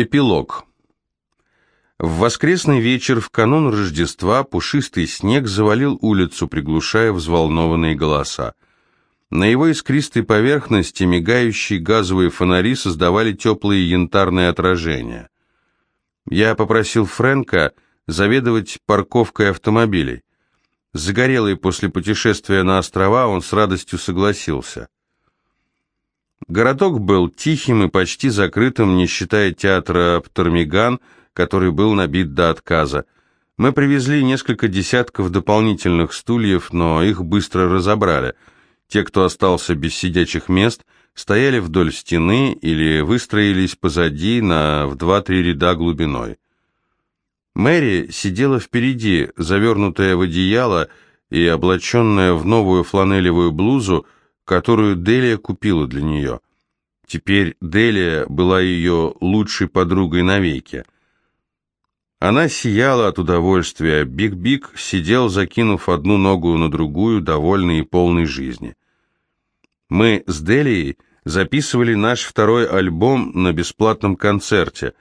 Эпилог. В воскресный вечер в канун Рождества пушистый снег завалил улицу, приглушая взволнованные голоса. На его искристой поверхности мигающие газовые фонари создавали теплые янтарные отражения. Я попросил Фрэнка заведовать парковкой автомобилей. Загорелый после путешествия на острова, он с радостью согласился. Городок был тихим и почти закрытым, не считая театра Птормиган, который был набит до отказа. Мы привезли несколько десятков дополнительных стульев, но их быстро разобрали. Те, кто остался без сидячих мест, стояли вдоль стены или выстроились позади на в два-три ряда глубиной. Мэри сидела впереди, завернутая в одеяло и облаченная в новую фланелевую блузу, которую Делия купила для нее. Теперь Делия была ее лучшей подругой навеки. Она сияла от удовольствия. Биг-Биг сидел, закинув одну ногу на другую, довольный и полный жизни. Мы с Делией записывали наш второй альбом на бесплатном концерте.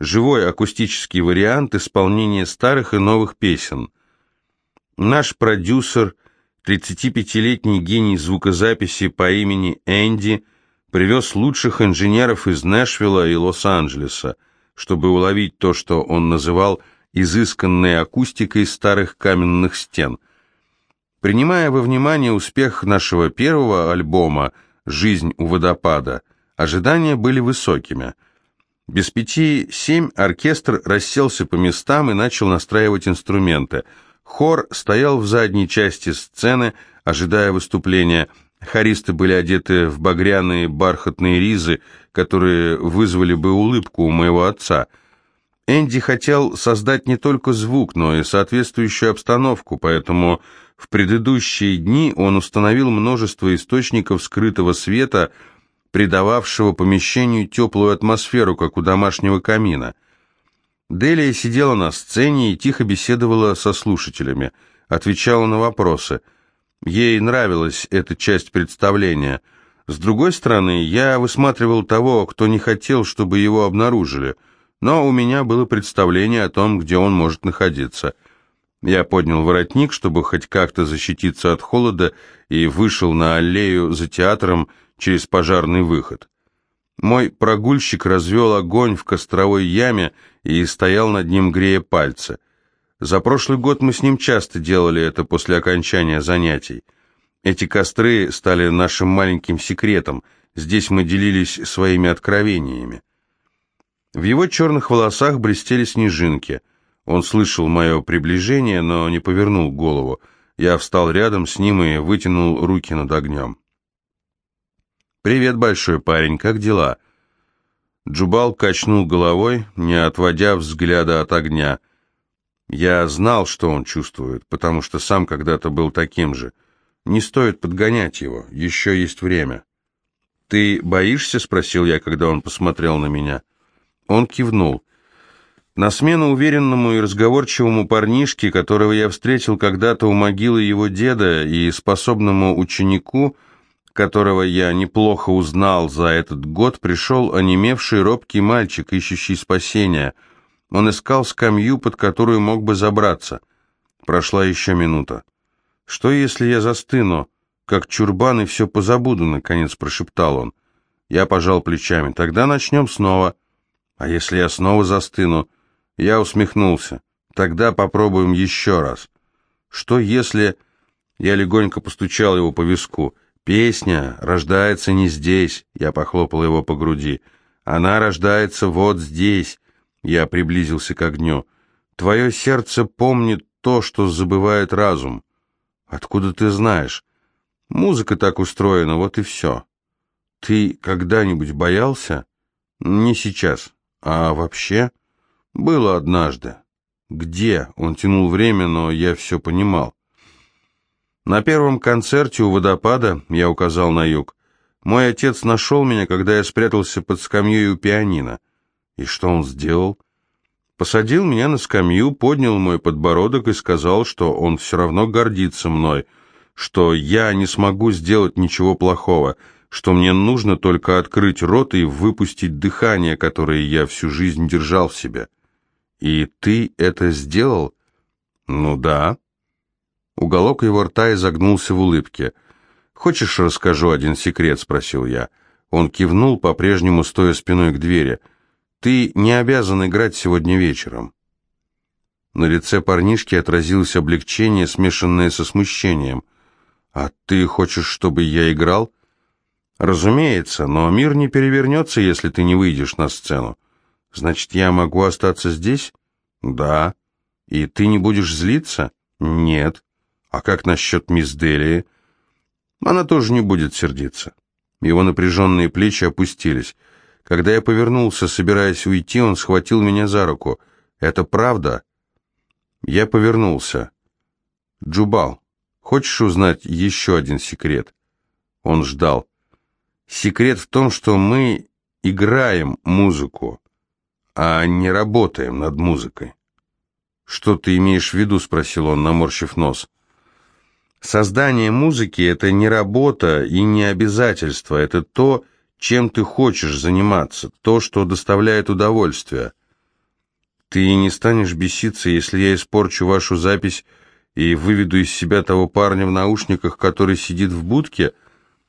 Живой акустический вариант исполнения старых и новых песен. Наш продюсер – 35-летний гений звукозаписи по имени Энди привез лучших инженеров из Нэшвилла и Лос-Анджелеса, чтобы уловить то, что он называл изысканной акустикой старых каменных стен. Принимая во внимание успех нашего первого альбома «Жизнь у водопада», ожидания были высокими. Без пяти семь оркестр расселся по местам и начал настраивать инструменты – Хор стоял в задней части сцены, ожидая выступления. Хористы были одеты в багряные бархатные ризы, которые вызвали бы улыбку у моего отца. Энди хотел создать не только звук, но и соответствующую обстановку, поэтому в предыдущие дни он установил множество источников скрытого света, придававшего помещению теплую атмосферу, как у домашнего камина – Делия сидела на сцене и тихо беседовала со слушателями, отвечала на вопросы. Ей нравилась эта часть представления. С другой стороны, я высматривал того, кто не хотел, чтобы его обнаружили, но у меня было представление о том, где он может находиться. Я поднял воротник, чтобы хоть как-то защититься от холода, и вышел на аллею за театром через пожарный выход. Мой прогульщик развел огонь в костровой яме и стоял над ним, грея пальцы. За прошлый год мы с ним часто делали это после окончания занятий. Эти костры стали нашим маленьким секретом, здесь мы делились своими откровениями. В его черных волосах блестели снежинки. Он слышал мое приближение, но не повернул голову. Я встал рядом с ним и вытянул руки над огнем. «Привет, большой парень, как дела?» Джубал качнул головой, не отводя взгляда от огня. Я знал, что он чувствует, потому что сам когда-то был таким же. Не стоит подгонять его, еще есть время. «Ты боишься?» — спросил я, когда он посмотрел на меня. Он кивнул. На смену уверенному и разговорчивому парнишке, которого я встретил когда-то у могилы его деда, и способному ученику — которого я неплохо узнал за этот год, пришел онемевший робкий мальчик, ищущий спасения. Он искал скамью, под которую мог бы забраться. Прошла еще минута. «Что, если я застыну, как чурбан, и все позабуду?» — наконец прошептал он. Я пожал плечами. «Тогда начнем снова». «А если я снова застыну?» Я усмехнулся. «Тогда попробуем еще раз». «Что, если...» Я легонько постучал его по виску. «Песня рождается не здесь», — я похлопал его по груди. «Она рождается вот здесь», — я приблизился к огню. «Твое сердце помнит то, что забывает разум». «Откуда ты знаешь?» «Музыка так устроена, вот и все». «Ты когда-нибудь боялся?» «Не сейчас. А вообще?» «Было однажды». «Где?» Он тянул время, но я все понимал. На первом концерте у водопада, я указал на юг, мой отец нашел меня, когда я спрятался под скамьей у пианино. И что он сделал? Посадил меня на скамью, поднял мой подбородок и сказал, что он все равно гордится мной, что я не смогу сделать ничего плохого, что мне нужно только открыть рот и выпустить дыхание, которое я всю жизнь держал в себе. И ты это сделал? Ну да. Уголок его рта изогнулся в улыбке. «Хочешь, расскажу один секрет?» — спросил я. Он кивнул, по-прежнему стоя спиной к двери. «Ты не обязан играть сегодня вечером». На лице парнишки отразилось облегчение, смешанное со смущением. «А ты хочешь, чтобы я играл?» «Разумеется, но мир не перевернется, если ты не выйдешь на сцену. Значит, я могу остаться здесь?» «Да». «И ты не будешь злиться?» «Нет». «А как насчет мисс Делии?» «Она тоже не будет сердиться». Его напряженные плечи опустились. Когда я повернулся, собираясь уйти, он схватил меня за руку. «Это правда?» Я повернулся. «Джубал, хочешь узнать еще один секрет?» Он ждал. «Секрет в том, что мы играем музыку, а не работаем над музыкой». «Что ты имеешь в виду?» — спросил он, наморщив нос. Создание музыки — это не работа и не обязательство, это то, чем ты хочешь заниматься, то, что доставляет удовольствие. Ты не станешь беситься, если я испорчу вашу запись и выведу из себя того парня в наушниках, который сидит в будке?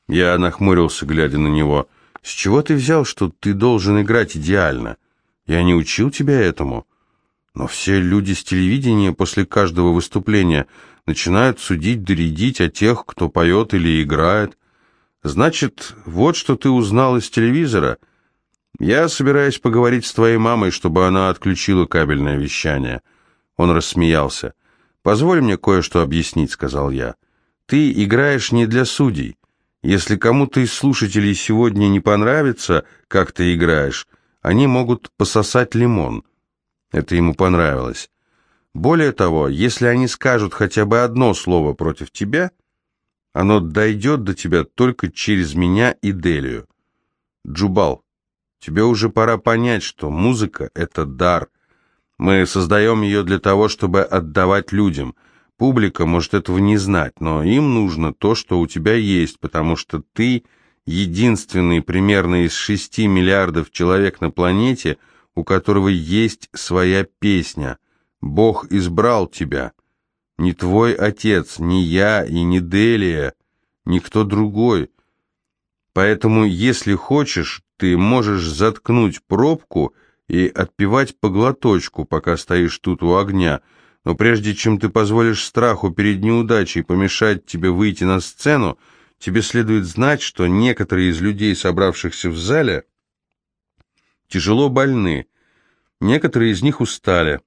Я нахмурился, глядя на него. С чего ты взял, что ты должен играть идеально? Я не учил тебя этому. Но все люди с телевидения после каждого выступления начинают судить, доредить о тех, кто поет или играет. Значит, вот что ты узнал из телевизора. Я собираюсь поговорить с твоей мамой, чтобы она отключила кабельное вещание. Он рассмеялся. Позволь мне кое-что объяснить, сказал я. Ты играешь не для судей. Если кому-то из слушателей сегодня не понравится, как ты играешь, они могут пососать лимон. Это ему понравилось. Более того, если они скажут хотя бы одно слово против тебя, оно дойдет до тебя только через меня и Делию. Джубал, тебе уже пора понять, что музыка — это дар. Мы создаем ее для того, чтобы отдавать людям. Публика может этого не знать, но им нужно то, что у тебя есть, потому что ты единственный примерно из шести миллиардов человек на планете, у которого есть своя песня — Бог избрал тебя. Не твой отец, не я и не Делия, никто другой. Поэтому, если хочешь, ты можешь заткнуть пробку и отпивать по глоточку, пока стоишь тут у огня, но прежде чем ты позволишь страху перед неудачей помешать тебе выйти на сцену, тебе следует знать, что некоторые из людей, собравшихся в зале, тяжело больны, некоторые из них устали,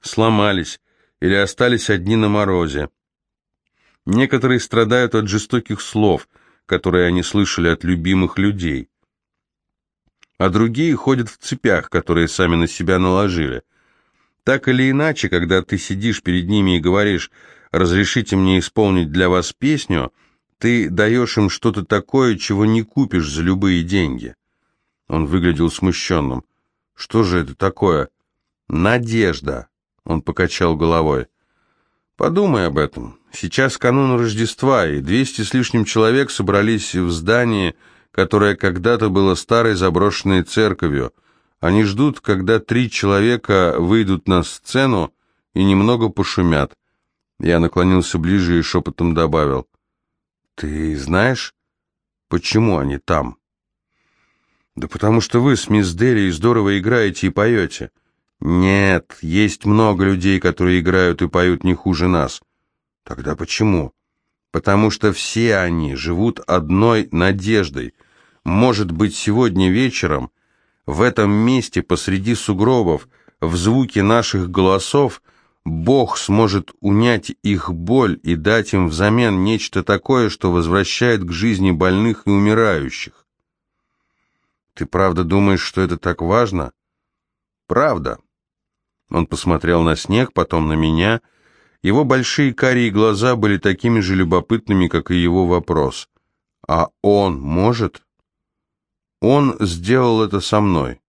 сломались или остались одни на морозе. Некоторые страдают от жестоких слов, которые они слышали от любимых людей. А другие ходят в цепях, которые сами на себя наложили. Так или иначе, когда ты сидишь перед ними и говоришь «разрешите мне исполнить для вас песню», ты даешь им что-то такое, чего не купишь за любые деньги. Он выглядел смущенным. Что же это такое? Надежда. Он покачал головой. Подумай об этом. Сейчас канун Рождества, и двести с лишним человек собрались в здании, которое когда-то было старой заброшенной церковью. Они ждут, когда три человека выйдут на сцену и немного пошумят. Я наклонился ближе и шепотом добавил. «Ты знаешь, почему они там?» «Да потому что вы с мисс Дели здорово играете и поете. Нет, есть много людей, которые играют и поют не хуже нас. Тогда почему? Потому что все они живут одной надеждой. Может быть, сегодня вечером в этом месте посреди сугробов, в звуке наших голосов, Бог сможет унять их боль и дать им взамен нечто такое, что возвращает к жизни больных и умирающих. Ты правда думаешь, что это так важно? Правда. Он посмотрел на снег, потом на меня. Его большие карие глаза были такими же любопытными, как и его вопрос. «А он может?» «Он сделал это со мной».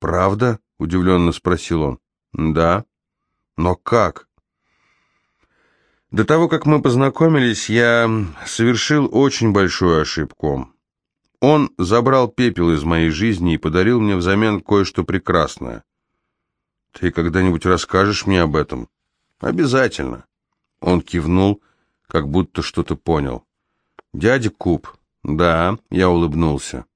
«Правда?» — удивленно спросил он. «Да». «Но как?» До того, как мы познакомились, я совершил очень большую ошибку. Он забрал пепел из моей жизни и подарил мне взамен кое-что прекрасное. Ты когда-нибудь расскажешь мне об этом? Обязательно. Он кивнул, как будто что-то понял. Дядя Куб. Да, я улыбнулся.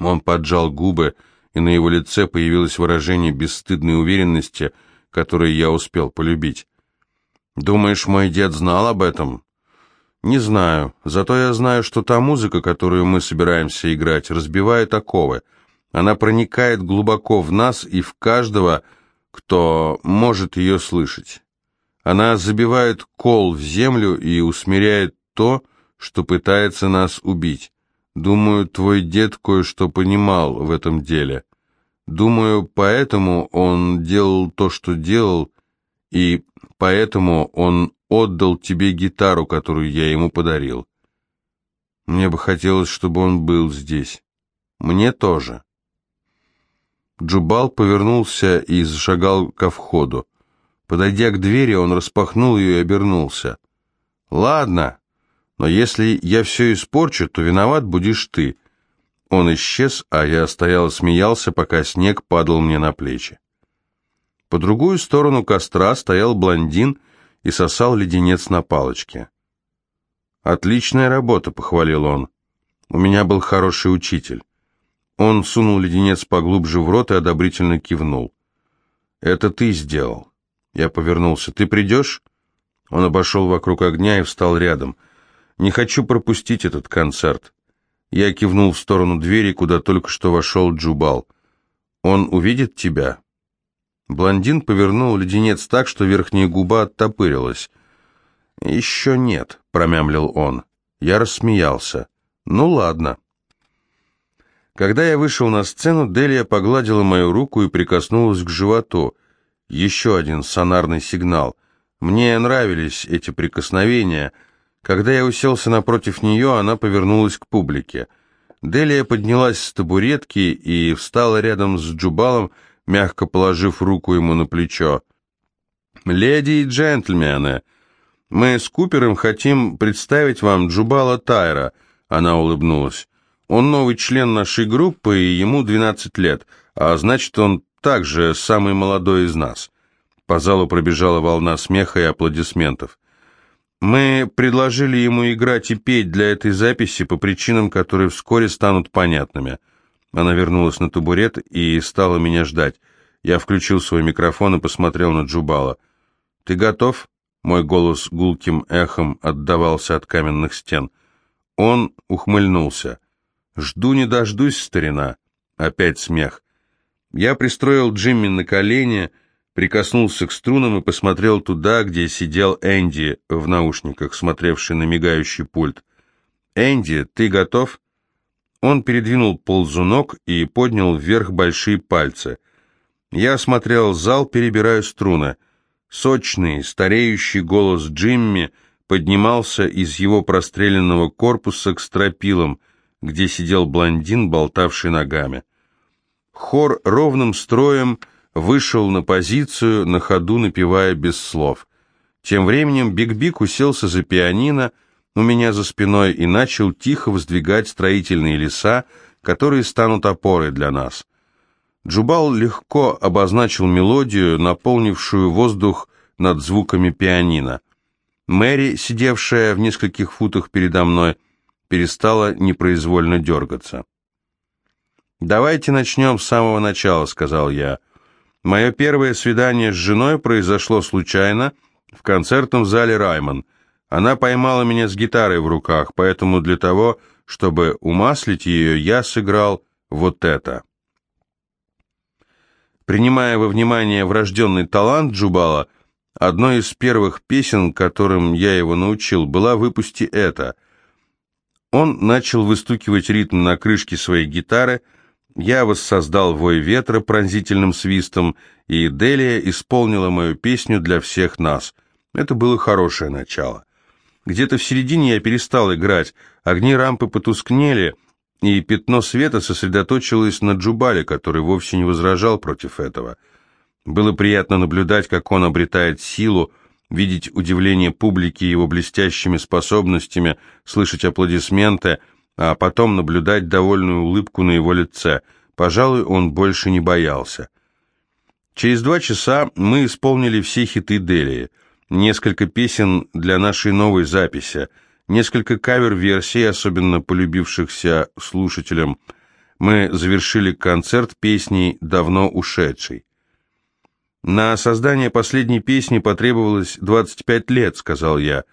Он поджал губы, и на его лице появилось выражение бесстыдной уверенности, которое я успел полюбить. Думаешь, мой дед знал об этом? Не знаю, зато я знаю, что та музыка, которую мы собираемся играть, разбивает оковы. Она проникает глубоко в нас и в каждого, кто может ее слышать. Она забивает кол в землю и усмиряет то, что пытается нас убить. Думаю, твой дед кое-что понимал в этом деле. Думаю, поэтому он делал то, что делал, и поэтому он отдал тебе гитару, которую я ему подарил. Мне бы хотелось, чтобы он был здесь. Мне тоже. Джубал повернулся и зашагал ко входу. Подойдя к двери, он распахнул ее и обернулся. «Ладно, но если я все испорчу, то виноват будешь ты». Он исчез, а я стоял и смеялся, пока снег падал мне на плечи. По другую сторону костра стоял блондин и сосал леденец на палочке. «Отличная работа», — похвалил он. «У меня был хороший учитель». Он сунул леденец поглубже в рот и одобрительно кивнул. «Это ты сделал». Я повернулся. «Ты придешь?» Он обошел вокруг огня и встал рядом. «Не хочу пропустить этот концерт». Я кивнул в сторону двери, куда только что вошел Джубал. «Он увидит тебя?» Блондин повернул леденец так, что верхняя губа оттопырилась. «Еще нет», — промямлил он. Я рассмеялся. «Ну ладно». Когда я вышел на сцену, Делия погладила мою руку и прикоснулась к животу. Еще один сонарный сигнал. Мне нравились эти прикосновения. Когда я уселся напротив нее, она повернулась к публике. Делия поднялась с табуретки и встала рядом с Джубалом, мягко положив руку ему на плечо. «Леди и джентльмены, мы с Купером хотим представить вам Джубала Тайра», — она улыбнулась. «Он новый член нашей группы, и ему 12 лет, а значит, он также самый молодой из нас». По залу пробежала волна смеха и аплодисментов. Мы предложили ему играть и петь для этой записи по причинам, которые вскоре станут понятными. Она вернулась на табурет и стала меня ждать. Я включил свой микрофон и посмотрел на Джубала. «Ты готов?» Мой голос гулким эхом отдавался от каменных стен. Он ухмыльнулся. «Жду не дождусь, старина». Опять смех. Я пристроил Джимми на колени, прикоснулся к струнам и посмотрел туда, где сидел Энди в наушниках, смотревший на мигающий пульт. «Энди, ты готов?» Он передвинул ползунок и поднял вверх большие пальцы. Я осмотрел зал, перебирая струны. Сочный, стареющий голос Джимми поднимался из его простреленного корпуса к стропилам, где сидел блондин, болтавший ногами. Хор ровным строем вышел на позицию, на ходу напевая без слов. Тем временем Биг-Биг уселся за пианино, у меня за спиной и начал тихо воздвигать строительные леса, которые станут опорой для нас. Джубал легко обозначил мелодию, наполнившую воздух над звуками пианино. Мэри, сидевшая в нескольких футах передо мной, перестала непроизвольно дергаться. «Давайте начнем с самого начала», — сказал я. «Мое первое свидание с женой произошло случайно в концертном зале «Раймон». Она поймала меня с гитарой в руках, поэтому для того, чтобы умаслить ее, я сыграл вот это. Принимая во внимание врожденный талант Джубала, одной из первых песен, которым я его научил, была «Выпусти это». Он начал выстукивать ритм на крышке своей гитары, я воссоздал вой ветра пронзительным свистом, и Делия исполнила мою песню для всех нас. Это было хорошее начало. Где-то в середине я перестал играть, огни рампы потускнели, и пятно света сосредоточилось на Джубале, который вовсе не возражал против этого. Было приятно наблюдать, как он обретает силу, видеть удивление публики его блестящими способностями, слышать аплодисменты, а потом наблюдать довольную улыбку на его лице. Пожалуй, он больше не боялся. Через два часа мы исполнили все хиты Делии, несколько песен для нашей новой записи, несколько кавер-версий, особенно полюбившихся слушателям. Мы завершили концерт песней «Давно ушедшей». «На создание последней песни потребовалось 25 лет», — сказал я.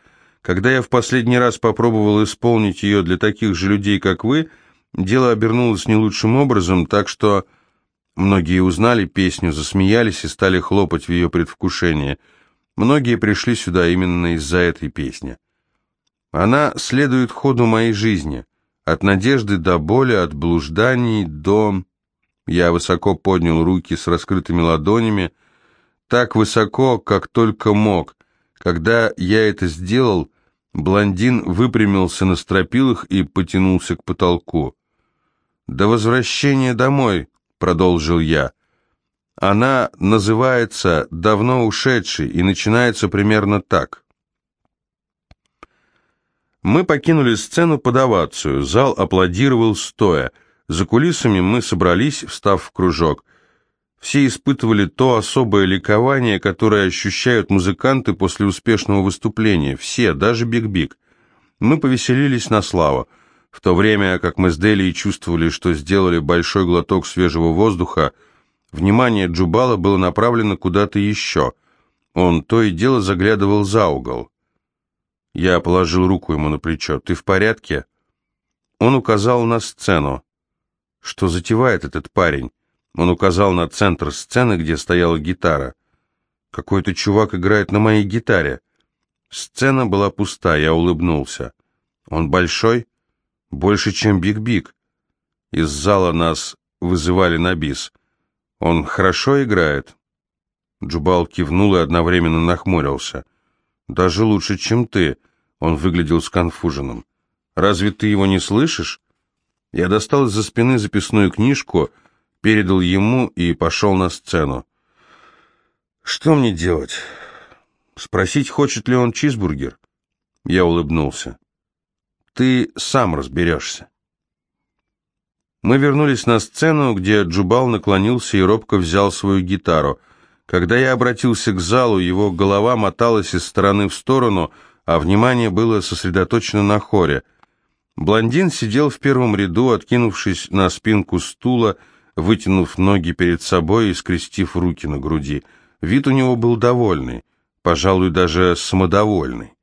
«Когда я в последний раз попробовал исполнить ее для таких же людей, как вы, дело обернулось не лучшим образом, так что...» Многие узнали песню, засмеялись и стали хлопать в ее предвкушении. Многие пришли сюда именно из-за этой песни. Она следует ходу моей жизни, от надежды до боли, от блужданий до... Я высоко поднял руки с раскрытыми ладонями, так высоко, как только мог. Когда я это сделал, блондин выпрямился на стропилах и потянулся к потолку. «До возвращения домой», — продолжил я. «Она называется «Давно ушедший» и начинается примерно так». Мы покинули сцену под овацию, зал аплодировал стоя. За кулисами мы собрались, встав в кружок — все испытывали то особое ликование, которое ощущают музыканты после успешного выступления. Все, даже Биг-Биг. Мы повеселились на славу. В то время, как мы с Делией чувствовали, что сделали большой глоток свежего воздуха, внимание Джубала было направлено куда-то еще. Он то и дело заглядывал за угол. Я положил руку ему на плечо. «Ты в порядке?» Он указал на сцену. «Что затевает этот парень?» Он указал на центр сцены, где стояла гитара. «Какой-то чувак играет на моей гитаре». Сцена была пуста, я улыбнулся. «Он большой?» «Больше, чем Биг-Биг». Из зала нас вызывали на бис. «Он хорошо играет?» Джубал кивнул и одновременно нахмурился. «Даже лучше, чем ты», — он выглядел сконфуженным. «Разве ты его не слышишь?» Я достал из-за спины записную книжку — передал ему и пошел на сцену. «Что мне делать? Спросить, хочет ли он чизбургер?» Я улыбнулся. «Ты сам разберешься». Мы вернулись на сцену, где Джубал наклонился и робко взял свою гитару. Когда я обратился к залу, его голова моталась из стороны в сторону, а внимание было сосредоточено на хоре. Блондин сидел в первом ряду, откинувшись на спинку стула, вытянув ноги перед собой и скрестив руки на груди. Вид у него был довольный, пожалуй, даже самодовольный.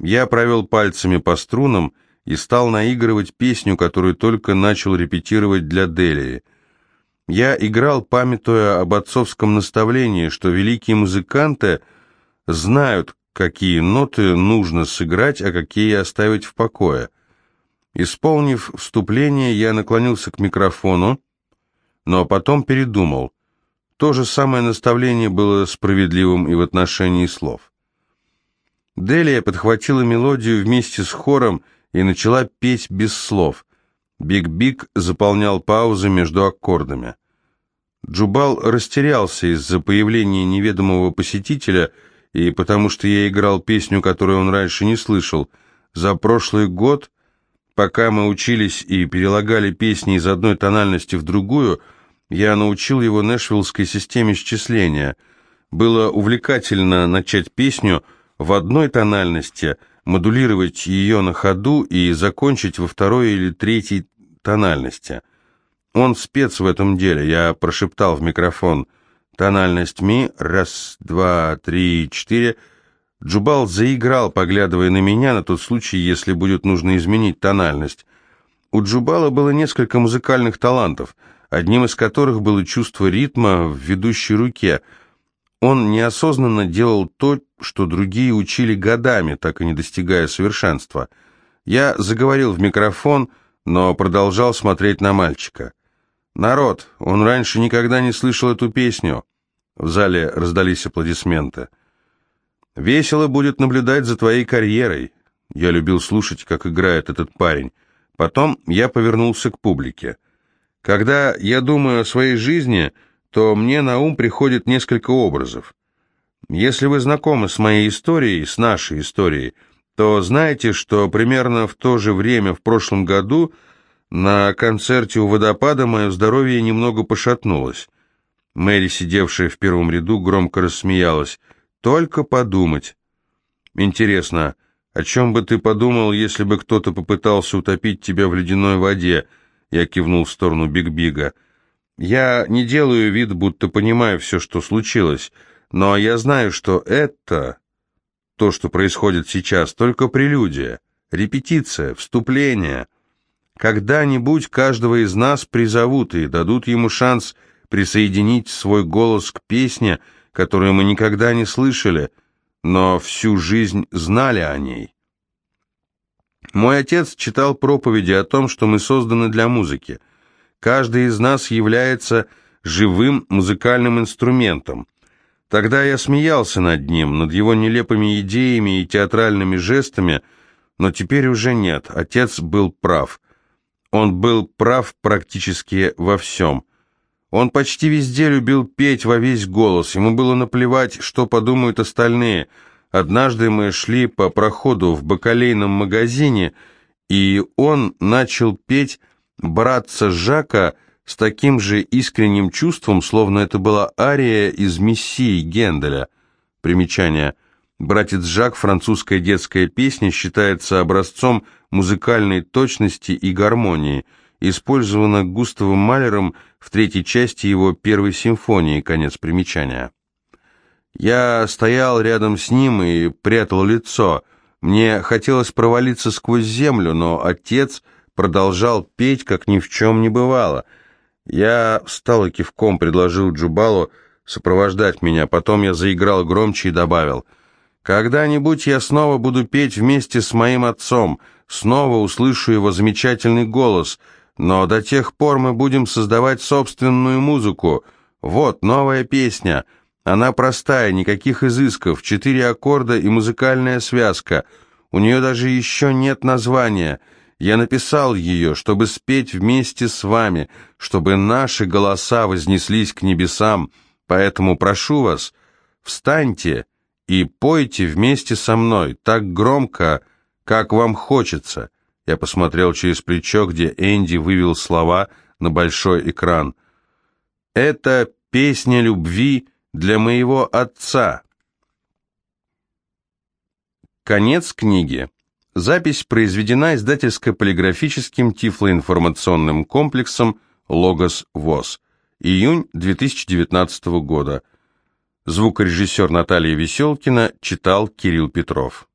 Я провел пальцами по струнам и стал наигрывать песню, которую только начал репетировать для Делии. Я играл, памятуя об отцовском наставлении, что великие музыканты знают, какие ноты нужно сыграть, а какие оставить в покое. Исполнив вступление, я наклонился к микрофону, но потом передумал. То же самое наставление было справедливым и в отношении слов. Делия подхватила мелодию вместе с хором и начала петь без слов. Биг-Биг заполнял паузы между аккордами. Джубал растерялся из-за появления неведомого посетителя и потому что я играл песню, которую он раньше не слышал. За прошлый год Пока мы учились и перелагали песни из одной тональности в другую, я научил его нэшвиллской системе счисления. Было увлекательно начать песню в одной тональности, модулировать ее на ходу и закончить во второй или третьей тональности. Он спец в этом деле, я прошептал в микрофон. Тональность ми, раз, два, три, четыре — Джубал заиграл, поглядывая на меня, на тот случай, если будет нужно изменить тональность. У Джубала было несколько музыкальных талантов, одним из которых было чувство ритма в ведущей руке. Он неосознанно делал то, что другие учили годами, так и не достигая совершенства. Я заговорил в микрофон, но продолжал смотреть на мальчика. «Народ, он раньше никогда не слышал эту песню». В зале раздались аплодисменты. Весело будет наблюдать за твоей карьерой. Я любил слушать, как играет этот парень. Потом я повернулся к публике. Когда я думаю о своей жизни, то мне на ум приходит несколько образов. Если вы знакомы с моей историей, с нашей историей, то знаете, что примерно в то же время в прошлом году на концерте у водопада мое здоровье немного пошатнулось. Мэри, сидевшая в первом ряду, громко рассмеялась. «Только подумать». «Интересно, о чем бы ты подумал, если бы кто-то попытался утопить тебя в ледяной воде?» Я кивнул в сторону Биг-Бига. «Я не делаю вид, будто понимаю все, что случилось, но я знаю, что это, то, что происходит сейчас, только прелюдия, репетиция, вступление. Когда-нибудь каждого из нас призовут и дадут ему шанс присоединить свой голос к песне, которую мы никогда не слышали, но всю жизнь знали о ней. Мой отец читал проповеди о том, что мы созданы для музыки. Каждый из нас является живым музыкальным инструментом. Тогда я смеялся над ним, над его нелепыми идеями и театральными жестами, но теперь уже нет. Отец был прав. Он был прав практически во всем. Он почти везде любил петь во весь голос, ему было наплевать, что подумают остальные. Однажды мы шли по проходу в бакалейном магазине, и он начал петь «Братца Жака» с таким же искренним чувством, словно это была ария из «Мессии» Генделя. Примечание. «Братец Жак» французская детская песня считается образцом музыкальной точности и гармонии – использована Густавом Малером в третьей части его первой симфонии, конец примечания. Я стоял рядом с ним и прятал лицо. Мне хотелось провалиться сквозь землю, но отец продолжал петь, как ни в чем не бывало. Я встал и кивком предложил Джубалу сопровождать меня, потом я заиграл громче и добавил, «Когда-нибудь я снова буду петь вместе с моим отцом, снова услышу его замечательный голос», но до тех пор мы будем создавать собственную музыку. Вот новая песня. Она простая, никаких изысков, четыре аккорда и музыкальная связка. У нее даже еще нет названия. Я написал ее, чтобы спеть вместе с вами, чтобы наши голоса вознеслись к небесам. Поэтому прошу вас, встаньте и пойте вместе со мной так громко, как вам хочется. Я посмотрел через плечо, где Энди вывел слова на большой экран. «Это песня любви для моего отца». Конец книги. Запись произведена издательско-полиграфическим тифлоинформационным комплексом «Логос ВОЗ». Июнь 2019 года. Звукорежиссер Наталья Веселкина читал Кирилл Петров.